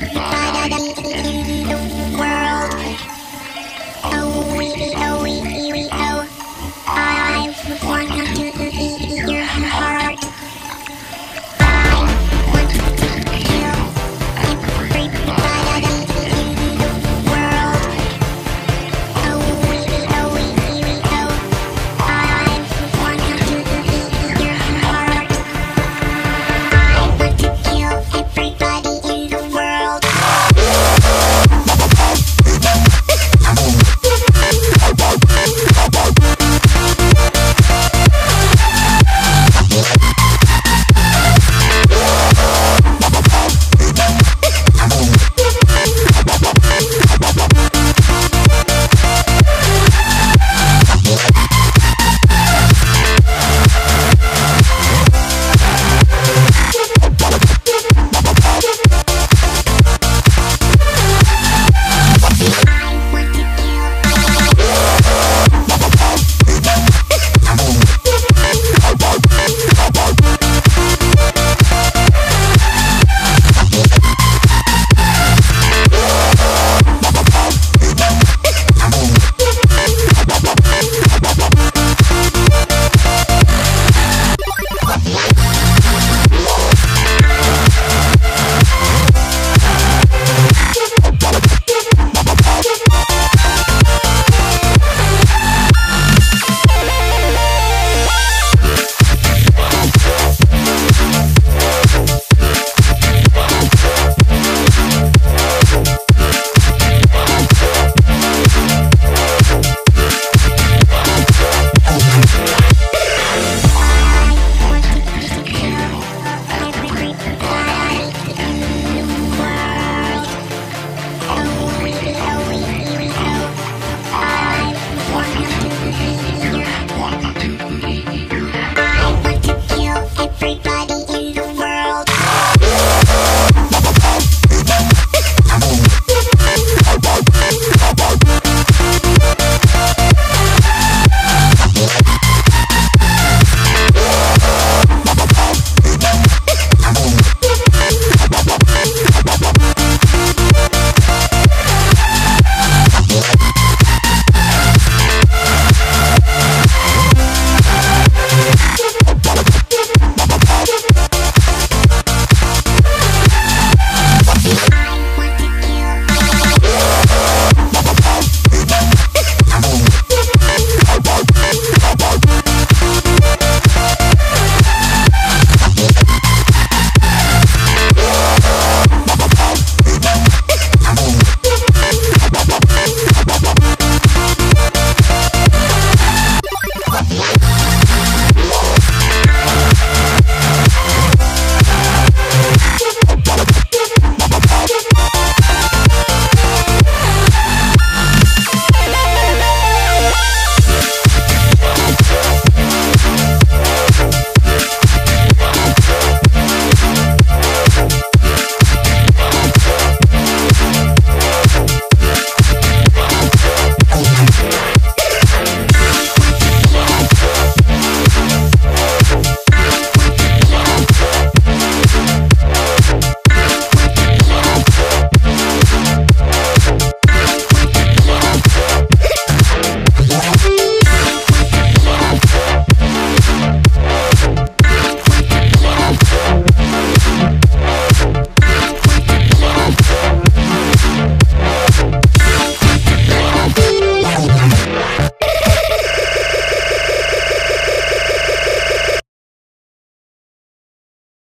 Bye.